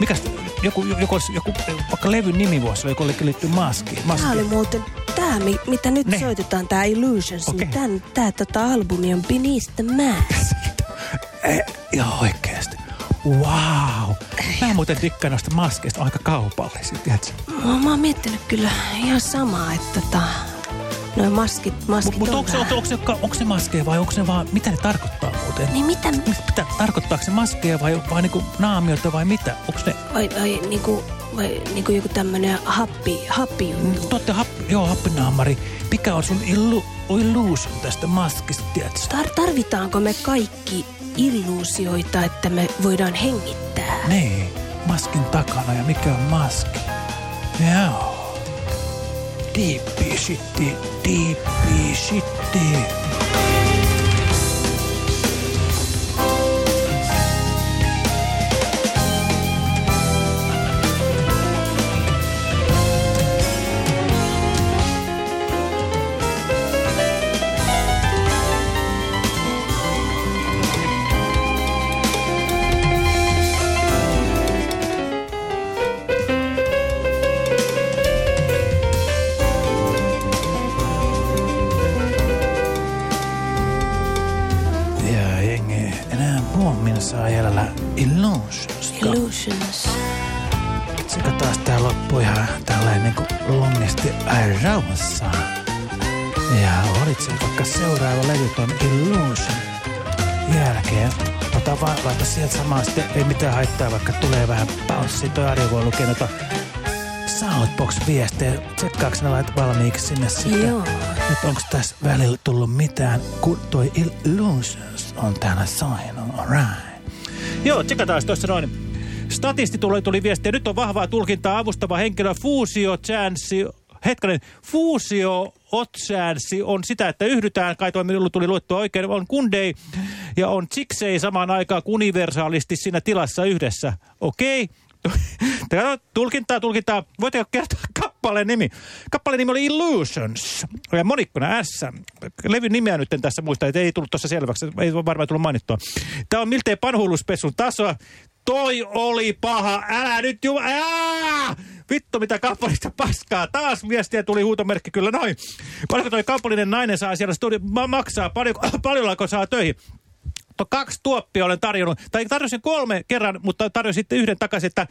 Mikäs, joku, joku, joku, vaikka levyn nimi voisi olla, joku liittyy maskiin. Maski. Tämä oli muuten, tämä mitä nyt Ne. soitetaan, tämä Illusions, Okei. niin tämän, tämä tota albumi on Beneath the Mask. Eh, ihan oikeasti. Wow. Mä muuten tikkaan noista maskeista on aika kaupallisia, tiedätkö? Mä, mä oon miettinyt kyllä ihan samaa, että tota, noin maskit, maskit Mutta on onko, onko, se, onko se maskeja vai onko se vaan, mitä ne tarkoittaa muuten? Niin mitä, Mitä, tarkoittaako se maskeja vai, vai niinku naamioita vai mitä? Onko ne, vai, vai, niinku, vai niinku joku tämmönen happi, happi juttu? totte, hap, joo, happinaamari. Mikä on sun illu, illusion tästä maskista, tiedätkö? Tar- tarvitaanko me kaikki illuusioita, että me voidaan hengittää? Niin, maskin takana ja mikä on maski? Joo. Deepi shitti, deepi shitti. Haittaa, vaikka tulee vähän paussi. Toi Ari voi lukea noita Soundbox-viestejä. Tsekkaako ne lait valmiiksi sinne sitten? Joo. Nyt onko tässä välillä tullut mitään, kun toi Illusions on täällä soinut. Alright. Joo, tsekataan tuossa noin. Statisti tuli, tuli viestiä. Nyt on vahvaa tulkintaa avustava henkilö. Fuusio, chanssi, hetkonen, fuusio, otchanssi on sitä, että yhdytään, kai toi minulle tuli luettua oikein, on kundei ja on chiksei samaan aikaan kuin universaalisti siinä tilassa yhdessä. Okei. On tulkintaa, tulkintaa. Voitteko kertoa kappaleen nimi? Kappaleen nimi oli Illusions. Ja monikkona S. Levyn nimeä nyt en tässä muista, ei tullut tuossa selväksi. Ei varmaan tullut mainittua. Tämä on miltei panhulluspesun tasoa. Toi oli paha. Älä nyt ju... Ää! Vittu mitä kaupallista paskaa. Taas viestiä tuli huutomerkki kyllä noin. Paljonko toi kaupallinen nainen saa siellä studi... ma- maksaa? Paljon, paljonko saa töihin? Kaksi tuoppia olen tarjonnut, tai tarjosin kolme kerran, mutta tarjosin sitten yhden takaisin, että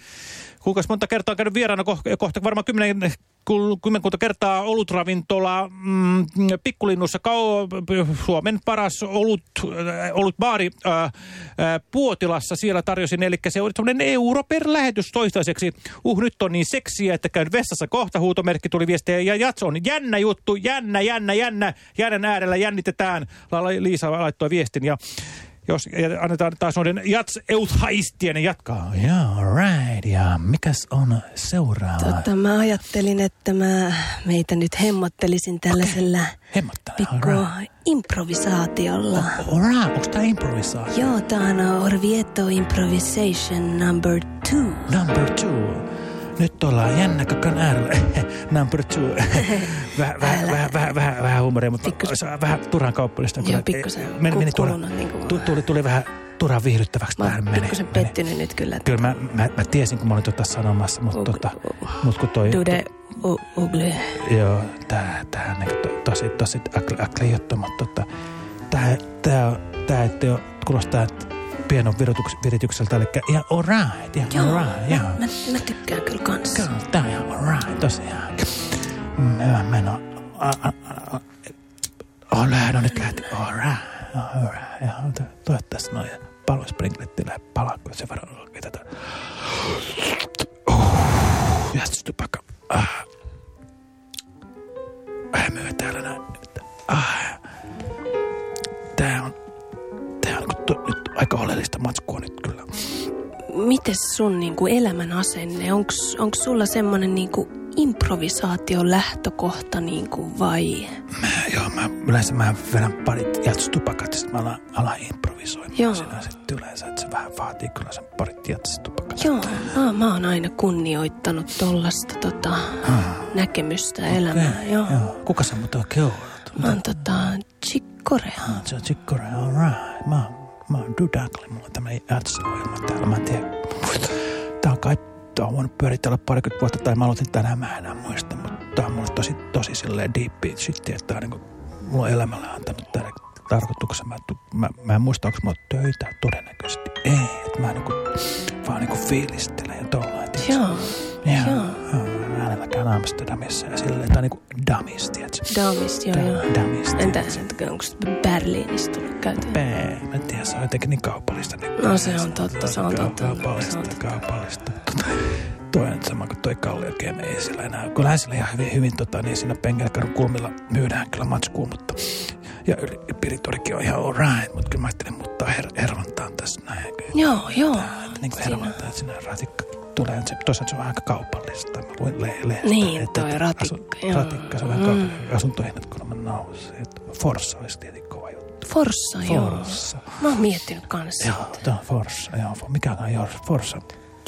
kuinka monta kertaa on käynyt vieraana ko- kohta varmaan kymmenen kymmenkunta kertaa olutravintola mm, Pikkulinnussa kau, Suomen paras olut, äh, olutbaari äh, äh, Puotilassa siellä tarjosin. Eli se oli semmoinen euro per lähetys toistaiseksi. Uh, nyt on niin seksiä, että käyn vessassa kohta. Huutomerkki tuli viestiä ja jatson. Jännä juttu, jännä, jännä, jännä. Jännän äärellä jännitetään. Liisa laittoi viestin ja jos ja annetaan taas noiden jats euthaistien niin jatkaa. Yeah, right. Ja mikäs on seuraava? Tota, mä ajattelin, että mä meitä nyt hemmottelisin tällaisella pikku improvisaatiolla. Alright, onko tää improvisaatio? Joo, tää on Orvieto Improvisation number two. Number two. Nyt ollaan jännäkökön äärellä. Number two. Vähän väh, väh, väh, väh, väh huumoria, mutta se on vähän turhan kauppallista. Joo, pikkusen meni, meni turha, kulunut niinku vaan. tu- tuli, tuli vähän turhan viihdyttäväksi. Mä tähän oon meni. pikkusen pettynyt nyt kyllä. Kyllä mä, mä, mä tiesin, kun mä olin tota sanomassa, mutta, tota, mut kun toi... Dude u- ugle. Joo, tää, tää on niinku to, tosi, tosi mutta tota, tää, tää, tää oo, kuulostaa pienon viritykseltä, eli ihan alright, ihan Joo, alright, mä, joo. mä, mä tykkään kyllä kans. Kyllä, tää on ihan alright, tosiaan. Mä, mä en oo, a, a, a, a, lähdön nyt lähti, alright, alright, ja to, toivottavasti noin palospringletti lähde palaa, kun se verran oikein tätä. Jästystupakka. Ah. Hämöä täällä näin. Ah. Aika oleellista matskua nyt kyllä. Mites sun niinku elämän asenne? Onks sulla semmonen niinku improvisaation lähtökohta niinku vai? Mä, joo, mä yleensä mä vedän parit jatstupakat, sitten mä alan, alan improvisoimaan. Joo. Siinä sitten yleensä, että se vähän vaatii kyllä sen parit jatstupakat. Joo, no, mä oon aina kunnioittanut tollasta tota, näkemystä elämää. Joo. Joo. Kuka sä muuten oikein oot? Mä oon tota Chick Corea. Ah, se on Chikkore, all right. Mä, oon- mä oon Dudakle, mulla on tämmönen jatsohjelma täällä. Mä en tiedä. Tää on kai, tää on voinut pyöritellä parikymmentä vuotta, tai mä aloitin tänään, mä en enää muista, mutta tää on mulle tosi, tosi silleen deep shit, että tää on niinku, mulla on elämällä antanut tää tarkoituksen. Mä, mä, mä en muista, onko mulla töitä, todennäköisesti ei. Että mä niinku, vaan niinku fiilistelen ja tollain. tiedätkö? Joo. Joo. Joo. Käyn Amsterdamissa ja silleen, tää on niinku damis, tiedätkö? Damis, joo, Tää- joo. Damis, Entä entä onko Berliinistä tullut käytyä? Mä en tiedä, se on jotenkin niin kaupallista. Niin No se on totta, se on totta. Kaupallista, Se on totta. kaupallista. Toi on sama kuin toi Kalliokiemi ei sillä enää. Kyllähän sillä ihan hyvin, hyvin tota, niin siinä Pengelkadun kulmilla myydään kyllä matskua, mutta ja Piritorikin on ihan alright, mutta kyllä mä ajattelin muuttaa her, hervantaan tässä näin. Joo, joo. Että niin kuin hervantaa, että siinä ratikka tulee. Se, toisaalta se on aika kaupallista. Mä luin le- lehdestä. Niin, että- toi ratikka, asu- joo. Ratikka, se on vähän Mm. kaupallista. Asuntohinnat kuulemma nousee. Että Forssa olisi tietenkin kova juttu. Forssa, joo. Forssa. Mä oon miettinyt kanssa. Joo, tämä on Forssa. Joo, mikä on jo Forssa?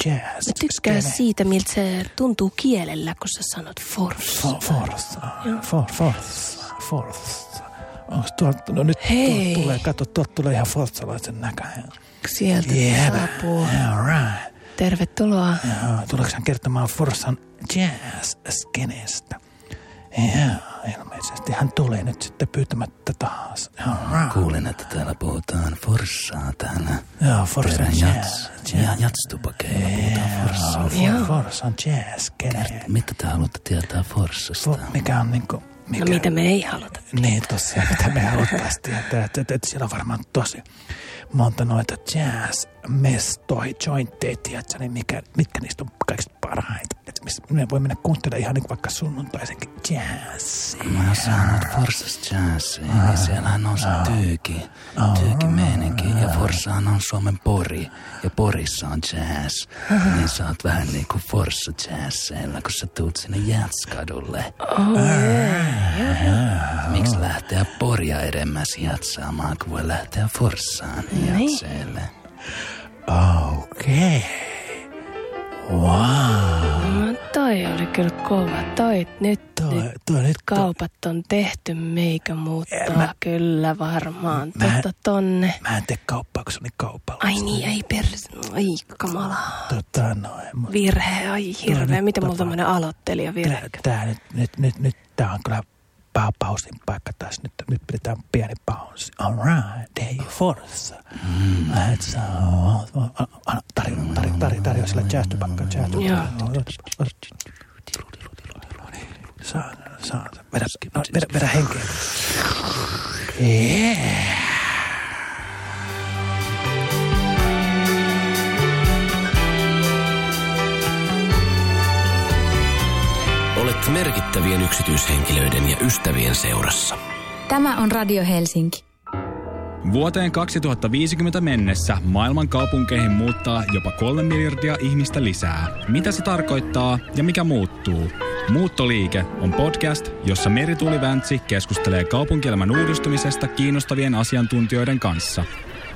Jazz. Mä tykkään skene. siitä, miltä se tuntuu kielellä, kun sä sanot forssa. For, forssa. For, forssa. Forssa. Onko tuolta, no nyt Hei. tuolta tulee, katso, tuolta tulee ihan forssalaisen näköinen. Sieltä Jep. saapuu. All right. Tervetuloa. Joo, tuleeko hän kertomaan Forssan jazz-skeneestä? Joo, ilmeisesti hän tulee nyt sitten pyytämättä taas. Right. Kuulin, että täällä puhutaan forssaa täällä. Joo, Forssan Perän jazz. Ja jatstupakeilla puhutaan forssaa. Joo, Forssan jazz-skene. Mitä te haluatte tietää forssasta? Fo- Mikä on niinku... Mikä... No mitä me ei haluta. Niin, tosiaan, mitä me haluttaisiin tietää. Että, että, että siellä on varmaan tosi monta noita jazz-mestoja, jointteja, tiedätkö, niin mikä, mitkä niistä on kaikista parhaita. Missä me voi mennä kuuntelemaan ihan niin vaikka sunnuntaisenkin jazz. Mä oon saanut Forssasta jazzia, niin siellähän on se tyyki, tyykimeininki. Ja Forssahan on Suomen Pori, ja Porissa on jazz. Niin sä oot vähän niin kuin Forssa jazzeilla, kun sä tuut sinne Jatskadulle. Miksi lähteä Poria edemmäs jatsaamaan, kun voi lähteä Forssaan jatseille? Okei. Okay. Wow. No, toi oli kyllä kova. Toi nyt, Toi, nyt toi nyt kaupat on tehty, meikä muuttaa mä- kyllä varmaan. Mä- Tota tonne. Mä en tee kauppaa, kun se kaupallista. Ai niin, ei pers... Ai kamala. Tota noin. mut Virhe, ai hirveä. Miten mulla tämmönen aloittelija virhe? Tää, tää nyt, nyt, nyt, nyt tää on kyllä pa- pausin paikka tässä. Nyt, nyt pidetään pieni paussi. All right, there you force. Let's uh, tarjo, tarjo, tarjo, tarjo sille jazztupakka, jazztupakka. Saa, saa. Vedä, no, vedä, vedä henkeä. Yeah. Olet merkittävien yksityishenkilöiden ja ystävien seurassa. Tämä on Radio Helsinki. Vuoteen 2050 mennessä maailman kaupunkeihin muuttaa jopa kolme miljardia ihmistä lisää. Mitä se tarkoittaa ja mikä muuttuu? Muuttoliike on podcast, jossa Merituuli Väntsi keskustelee kaupunkielämän uudistumisesta kiinnostavien asiantuntijoiden kanssa.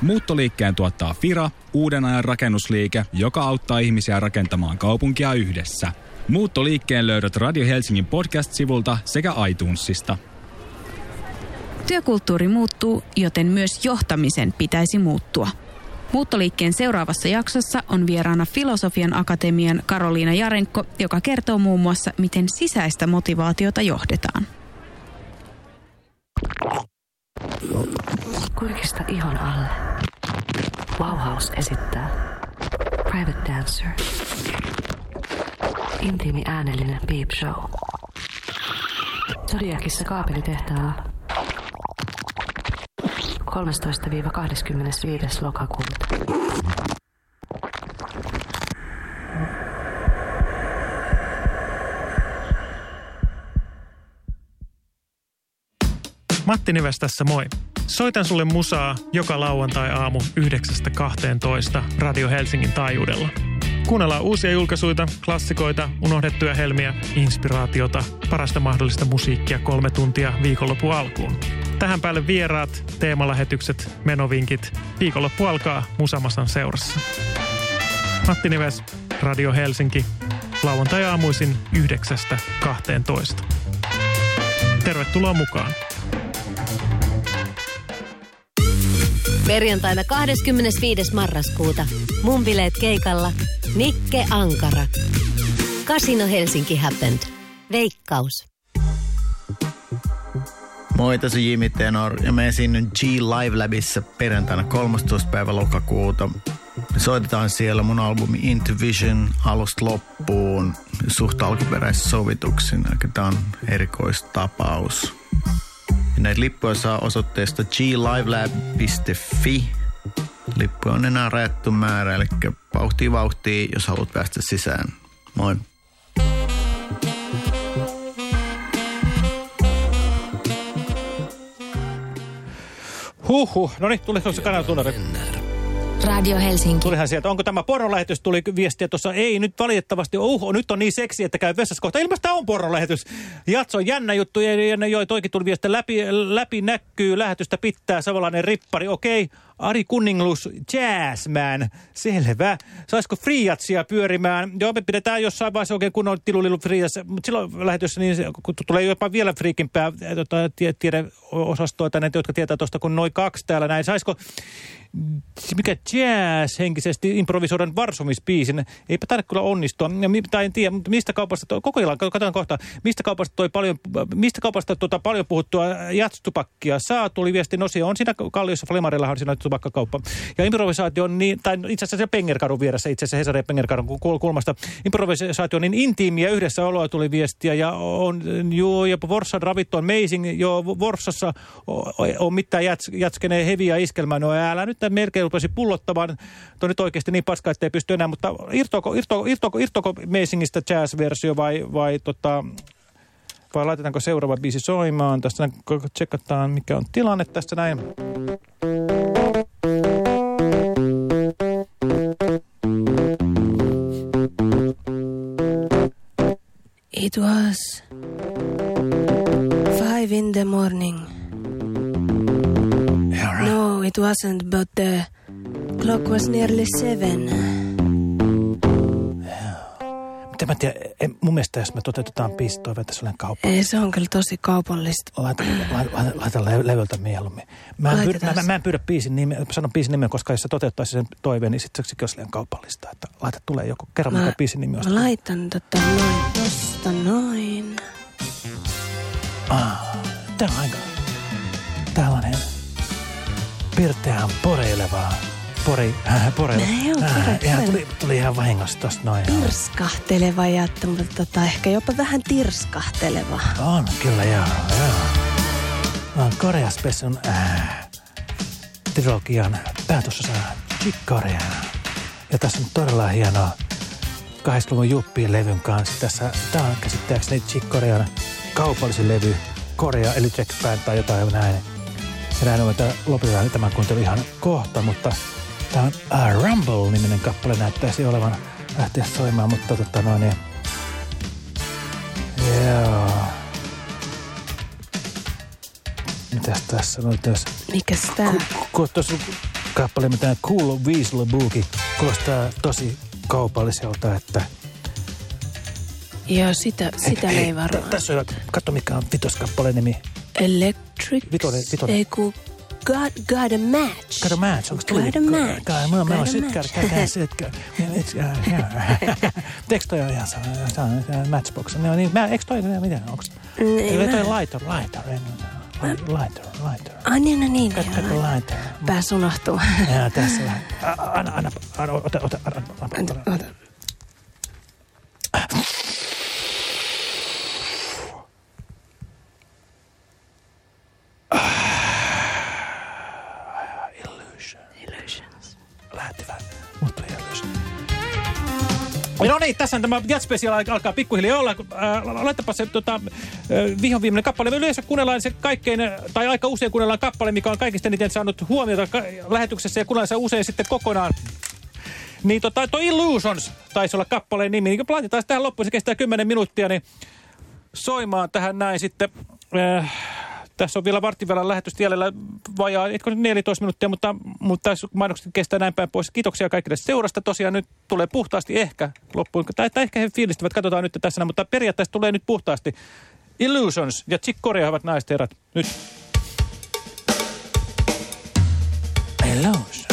Muuttoliikkeen tuottaa Fira, uuden ajan rakennusliike, joka auttaa ihmisiä rakentamaan kaupunkia yhdessä. Muuttoliikkeen löydät Radio Helsingin podcast-sivulta sekä iTunesista. Työkulttuuri muuttuu, joten myös johtamisen pitäisi muuttua. Muuttoliikkeen seuraavassa jaksossa on vieraana Filosofian Akatemian Karoliina Jarenko, joka kertoo muun muassa, miten sisäistä motivaatiota johdetaan. Kurkista ihon alle. Bauhaus esittää Private Dancer. Intiimi äänellinen peep show. Zodiacissa kaapelitehtaalla 13-25. lokakuuta. Matti Nives tässä moi. Soitan sulle musaa joka lauantai-aamu 9.12 Radio Helsingin taajuudella. Kuunnellaan uusia julkaisuja, klassikoita, unohdettuja helmiä, inspiraatiota, parasta mahdollista musiikkia kolme tuntia viikonloppu alkuun. Tähän päälle vieraat, teemalähetykset, menovinkit. Viikonloppu alkaa Musamasan seurassa. Matti Nives, Radio Helsinki, lauantai-aamuisin 9.12. Tervetuloa mukaan. Perjantaina 25. marraskuuta. Mun bileet keikalla. Nikke Ankara. Casino Helsinki Happened. Veikkaus. Moi, tässä Jimmy Tenor ja me esiinnyn G Live Labissa perjantaina 13. päivä lokakuuta. Me soitetaan siellä mun albumi Into Vision alusta loppuun suht alkuperäissovituksin. Eli tää on erikoistapaus. Ja näitä lippuja saa osoitteesta glivelab.fi. Lippuja on enää rajattu määrä, eli vauhtia vauhtia, jos haluat päästä sisään. Moi. Huhhuh. No niin, tuli tuossa kanavatunnari. Radio Helsinki. Tulihan sieltä. Onko tämä pornolähetys? Tuli viestiä tuossa. Ei, nyt valitettavasti. Uh, nyt on niin seksi, että käy vessassa kohta. Ilmeisesti on pornolähetys. Jatso on jännä juttu. Ja, ja toikin tuli viestiä. Läpi, läpi näkyy. Lähetystä pitää. Savolainen rippari. Okei. Ari Kunninglus Jazzman. Selvä. Saisiko Friatsia pyörimään? Joo, me pidetään jossain vaiheessa oikein kunnon tilulilu Frias. Mutta silloin lähetys, niin kun tulee jopa vielä friikimpää tota, tie, tiedeosastoa tänne, jotka tietää tuosta kuin noin kaksi täällä näin. Saisiko mikä jazz henkisesti improvisoida varsomispiisin. Eipä taida kyllä onnistua. Tai en tiedä, mutta mistä kaupasta, toi, koko illan, katsotaan kohta, mistä kaupasta toi paljon, mistä kaupasta tuota paljon puhuttua jatstupakkia saa, tuli viestin osia. On siinä Kalliossa Flemarillahan on siinä tupakkakauppa. Ja improvisaatio on niin, tai itse asiassa se Pengerkadun vieressä, itse asiassa Hesari Pengerkadun kulmasta. Improvisaatio on niin intiimiä, yhdessä oloa tuli viestiä ja on, joo, ja Vorssan ravittu on amazing, joo, Vorsassa on mitään jats, jatskenee heviä iskelmää, no älä nyt melkein rupesi pullottamaan. Tuo nyt oikeasti niin paska, että ei pysty enää, mutta irtoako, irtoako, irtoako, irtoako Amazingista jazz-versio vai, vai, tota, vai laitetaanko seuraava biisi soimaan? Tästä tsekataan, mikä on tilanne tässä näin. It was five in the morning. It wasn't, but the clock was nearly seven. Mitä mä tiedän, en, mun mielestä jos me toteutetaan biisi, toi vetäisi olen kauppa. Ei, se on kyllä tosi kaupallista. Laita, laita, laita, laita le levyltä mieluummin. Mä en, pyydä, mä, mä en pyydä biisin nimeä, sanon biisin nimeä, koska jos sä toteuttaisi sen toiveen, niin sitten se olisi liian kaupallista. Että laita tulee joku, kerran Mä- mikä biisin nimi on. Mä laitan tota noin tosta noin. Ah, tää on aika tällainen pirteään poreilevaa Pori, äh, Pori. Näin on, äh, Pori, ihan tuli, tuli ihan vahingossa tosta noin. Pirskahteleva ja tota, ehkä jopa vähän tirskahteleva. On, kyllä joo, joo. On Korea Special äh, trilogian päätösosa Chick Korea. Ja tässä on todella hienoa 80-luvun Juppien levyn kanssa. Tässä, tää on käsittääkseni Chick Korean kaupallisin levy. Korea eli Jack Band tai jotain näin. Ja näin on, että lopetetaan tämän kuuntelun ihan kohta, mutta tämä on uh, Rumble-niminen kappale näyttäisi olevan lähteä soimaan, mutta tota noin, niin, joo. Mitäs tässä on tässä? Mikäs tää? Tuossa kappale, mitä Cool Weasel Boogie, kuulostaa tosi kaupalliselta, että... Joo, sitä, sitä Hei, ei hei, varmaan. Tässä on, katso mikä on vitoskappaleen nimi. Electric. Vitonen, vitonen. Ei got, got a match. Got a match, onko tuli? Got a match. Kai, mä, mä Got oon match. käykää sitkär. Eikö toi ole ihan sama, matchbox? Ne on niin, mä, eikö toi, mitä, onks? Mm, Ei, toi lighter, lighter, lighter, lighter. Ai niin, no niin. Kat- joo. kat- lighter. Pääs unohtuu. Ja tässä Anna, anna, anna, ota, ota, anna, anna, anna. Ota. Niin, tässä tämä Jazz Special alkaa pikkuhiljaa olla. Äh, laitapa se tota, äh, vihon viimeinen kappale. Me yleensä kuunnellaan se kaikkein, tai aika usein kuunnellaan kappale, mikä on kaikista eniten saanut huomiota lähetyksessä ja kuunnellaan se usein sitten kokonaan. Niin tota, toi Illusions taisi olla kappaleen nimi. Niin laitetaan tähän loppuun, se kestää 10 minuuttia, niin soimaan tähän näin sitten. Äh, tässä on vielä vartin verran lähetystä jäljellä vajaa, etkö nyt 14 minuuttia, mutta, mutta mainokset kestää näin päin pois. Kiitoksia kaikille seurasta. Tosiaan nyt tulee puhtaasti ehkä loppuun, tai, tai ehkä he fiilistävät, katsotaan nyt tässä, mutta periaatteessa tulee nyt puhtaasti. Illusions ja Chick Corea ovat naiset herrat. Nyt. Illusion.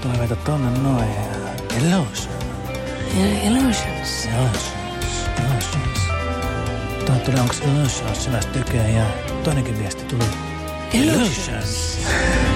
Biisitoiveita tonne noin. Illusion. Illusions. Illusions. Illusions. Tuohon tuli, onks Illusions sinä tykää ja toinenkin viesti tuli. Illusions. Illusions.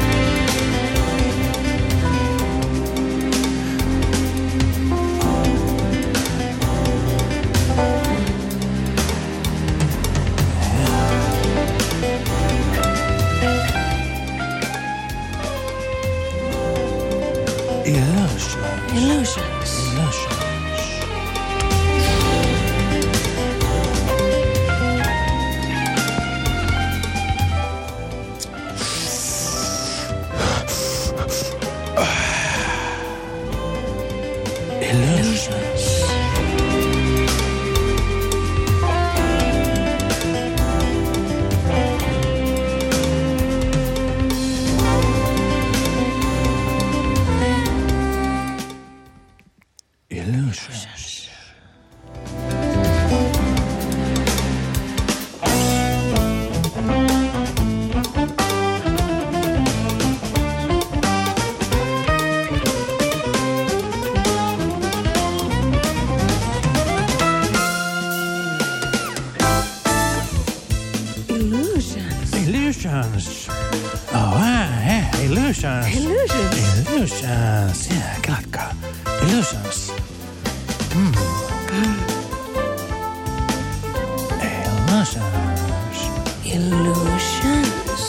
Illusions. Illusions.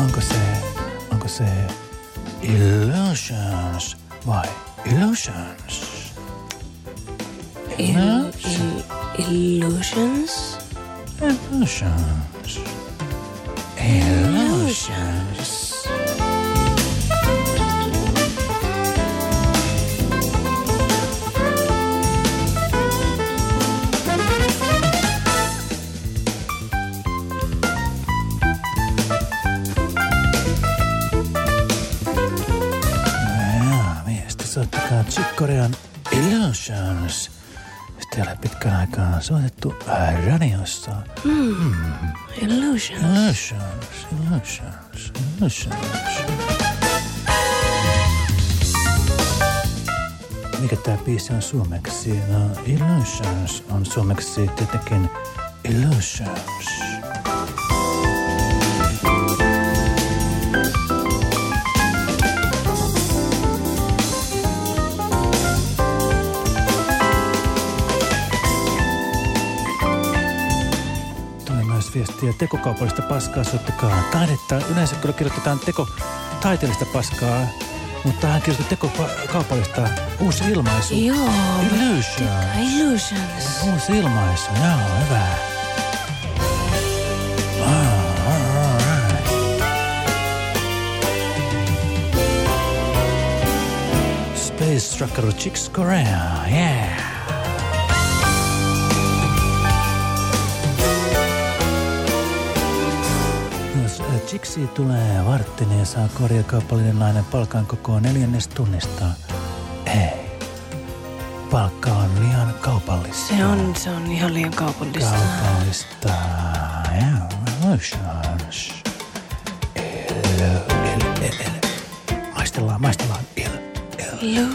Onko se, onko se illusions vai illusions? Il, il, illusions. Illusions. Illusions. Illusions. Pitkän aikaa soitettu äh, radiossa. Mm. Illusions. Illusions, illusions, illusions. Mikä tää biisi on suomeksi? No, Illusions on suomeksi tietenkin Illusions. Viestiä tekokaupallista paskaa, soittakaa taidetta. Yleensä kyllä kirjoitetaan teko taiteellista paskaa, mutta hän kirjoitti teko kaupallista uusi ilmaisu. Joo. Illusion. Illusions. Uusi ilmaisu, joo, hyvä. Ah. Space Trucker Chicks Korea, yeah. Chiksi tulee varttiin ja saa korjakaupallinen nainen palkan koko neljännes tunnista. Ei. Palkka on liian kaupallista. Se on, se on ihan liian kaupallista. Kaupallista. El, el. Maistellaan, maistellaan. El,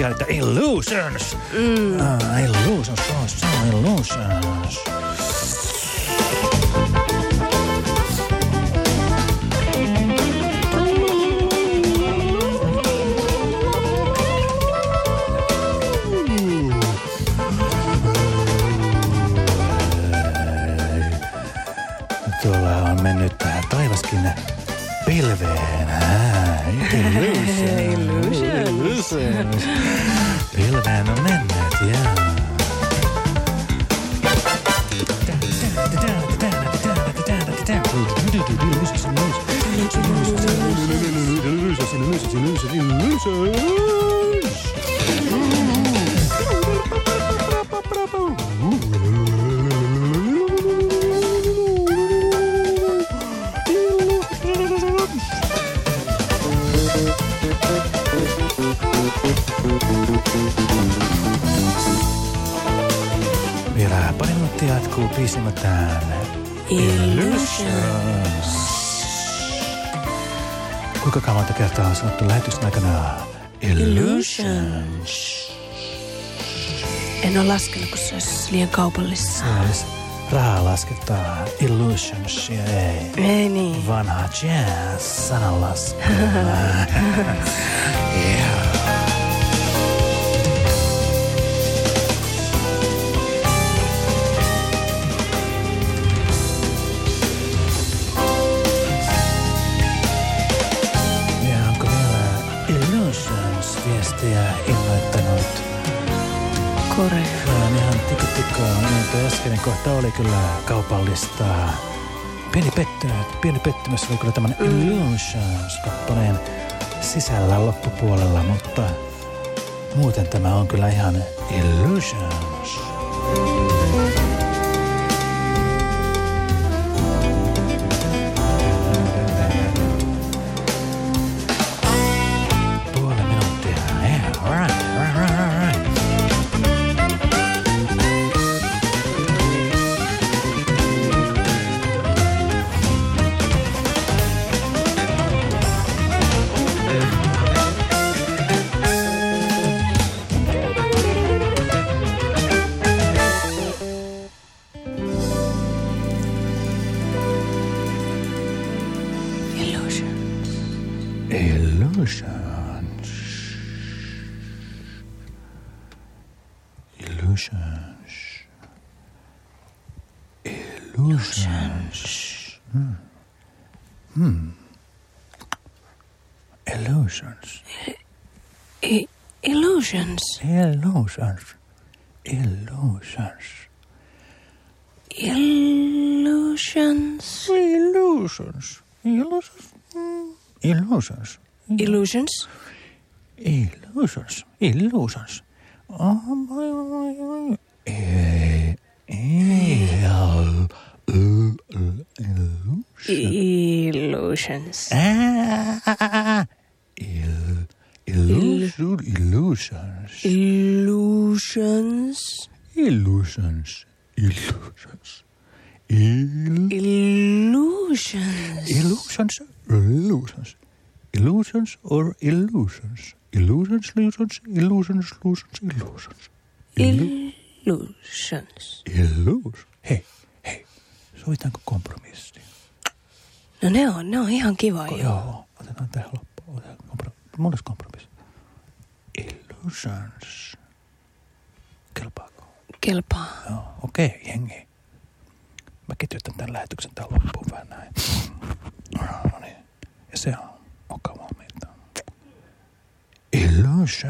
ihan, että Illusions. Mm. Ah, Illusions, Illusions. Loser. Illusions? En ole laskenut, kun se olisi liian kaupallista. Olisi rahaa laskettaa Illusionsia, ei. Ei niin. Vanha jazz sananlasku. oli kyllä kaupallista. Pieni pettymys, pieni pettymys oli kyllä tämän Illusions-kappaleen sisällä loppupuolella, mutta muuten tämä on kyllä ihan Illusions. Illusions. Illusions. Illusions. Hmm. Hmm. Illusions. I- illusions. Illusions. Illusions. Illusions. Illusions. Illusions. Illusions. Illusions. Illusions. Illusions. Oh, my, my, my. Eh, eh, Illusions. Ah, ah, ah, ah. Il- Illusion, illusions. Illusions. Illusions. Illusions. Il- Illusions. Illusions. Illusions. Illusions or illusions. Illusions, illusions, illusions, illusions, illusions. Illusions. Illus. Hei, hei. Sovitaanko kompromissi? No ne on, ne on ihan kiva Ko- jo. Joo, otetaan tähän loppuun. Otetaan kompro- Mulla olisi kompromissi. Illusions. Kelpaako? Kelpaa. Joo, okei, okay, jengi. Mä ketjutän tämän lähetyksen tämän loppuun vähän näin. No niin. Ja se on. on commande maintenant. Et là, je,